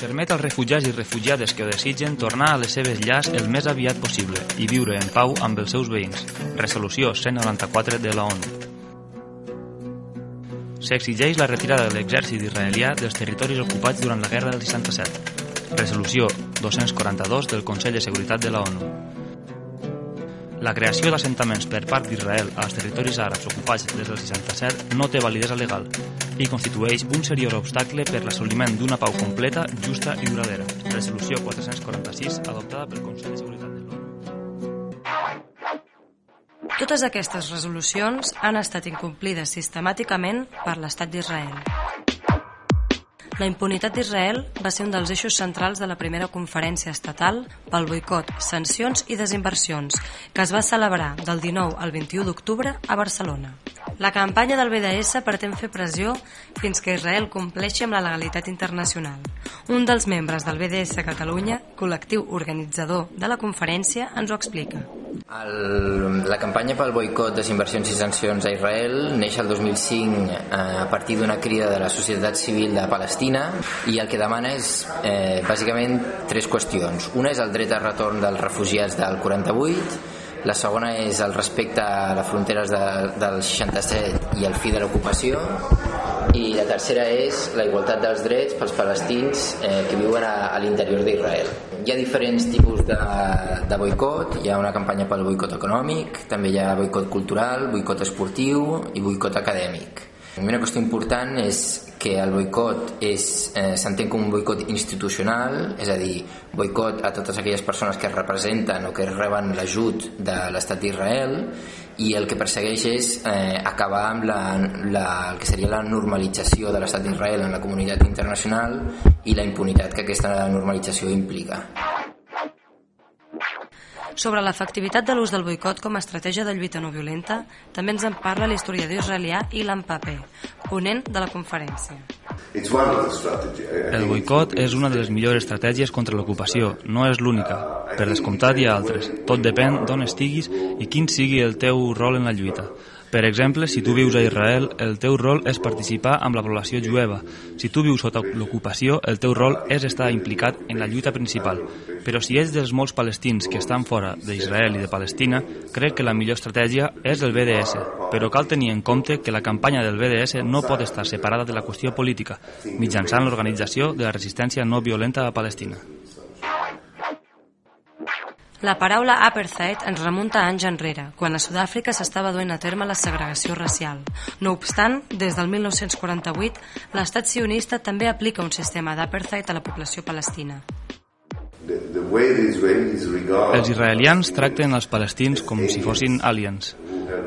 Permet als refugiats i refugiades que ho desitgen tornar a les seves llars el més aviat possible i viure en pau amb els seus veïns. Resolució 194 de la ONU. S'exigeix la retirada de l'exèrcit israelià dels territoris ocupats durant la Guerra del 67. Resolució 242 del Consell de Seguretat de la ONU. La creació d'assentaments per part d'Israel als territoris àrabs ocupats des del 67 no té validesa legal i constitueix un seriós obstacle per l'assoliment d'una pau completa, justa i duradera. Resolució 446 adoptada pel Consell de Seguretat de l'ONU. Totes aquestes resolucions han estat incomplides sistemàticament per l'estat d'Israel. La impunitat d'Israel va ser un dels eixos centrals de la primera conferència estatal pel boicot, sancions i desinversions, que es va celebrar del 19 al 21 d'octubre a Barcelona. La campanya del BDS pretén fer pressió fins que Israel compleixi amb la legalitat internacional. Un dels membres del BDS Catalunya, col·lectiu organitzador de la conferència, ens ho explica. El, la campanya pel boicot, desinversions i sancions a Israel neix el 2005 eh, a partir d'una crida de la societat civil de Palestina i el que demana és eh, bàsicament tres qüestions. Una és el dret a retorn dels refugiats del 48, la segona és el respecte a les fronteres de, del 67 i el fi de l'ocupació i la tercera és la igualtat dels drets pels palestins eh, que viuen a, a l'interior d'Israel. Hi ha diferents tipus de, de boicot, hi ha una campanya pel boicot econòmic, també hi ha boicot cultural, boicot esportiu i boicot acadèmic. Una qüestió important és que el boicot eh, s'entén com un boicot institucional, és a dir, boicot a totes aquelles persones que representen o que reben l'ajut de l'estat d'Israel i el que persegueix és eh, acabar amb la, la, el que seria la normalització de l'estat d'Israel en la comunitat internacional i la impunitat que aquesta normalització implica. Sobre l'efectivitat de l'ús del boicot com a estratègia de lluita no violenta, també ens en parla l'historiador israelià Ilan Pape, ponent de la conferència. El boicot és una de les millors estratègies contra l'ocupació, no és l'única. Per descomptat hi ha altres. Tot depèn d'on estiguis i quin sigui el teu rol en la lluita. Per exemple, si tu vius a Israel, el teu rol és participar amb la població jueva. Si tu vius sota l'ocupació, el teu rol és estar implicat en la lluita principal. Però si ets dels molts palestins que estan fora d'Israel i de Palestina, crec que la millor estratègia és el BDS. Però cal tenir en compte que la campanya del BDS no pot estar separada de la qüestió política, mitjançant l'organització de la resistència no violenta a Palestina. La paraula apartheid ens remunta anys enrere, quan a Sud-àfrica s'estava duent a terme la segregació racial. No obstant, des del 1948, l'estat sionista també aplica un sistema d'apartheid a la població palestina. Els israelians tracten els palestins com si fossin aliens,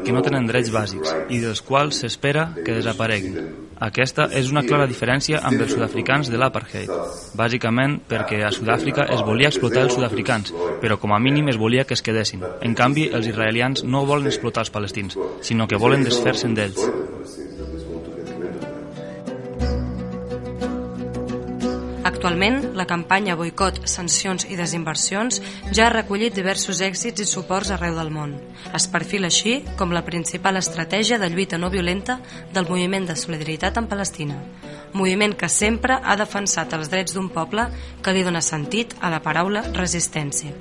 que no tenen drets bàsics i dels quals s'espera que desapareguin. Aquesta és una clara diferència amb els sud-africans de l'apartheid, bàsicament perquè a Sud-àfrica es volia explotar els sud-africans, però com a mínim es volia que es quedessin. En canvi, els israelians no volen explotar els palestins, sinó que volen desfer-se'n d'ells. Actualment, la campanya Boicot, Sancions i Desinversions ja ha recollit diversos èxits i suports arreu del món. Es perfila així com la principal estratègia de lluita no violenta del moviment de solidaritat en Palestina, moviment que sempre ha defensat els drets d'un poble que li dona sentit a la paraula resistència.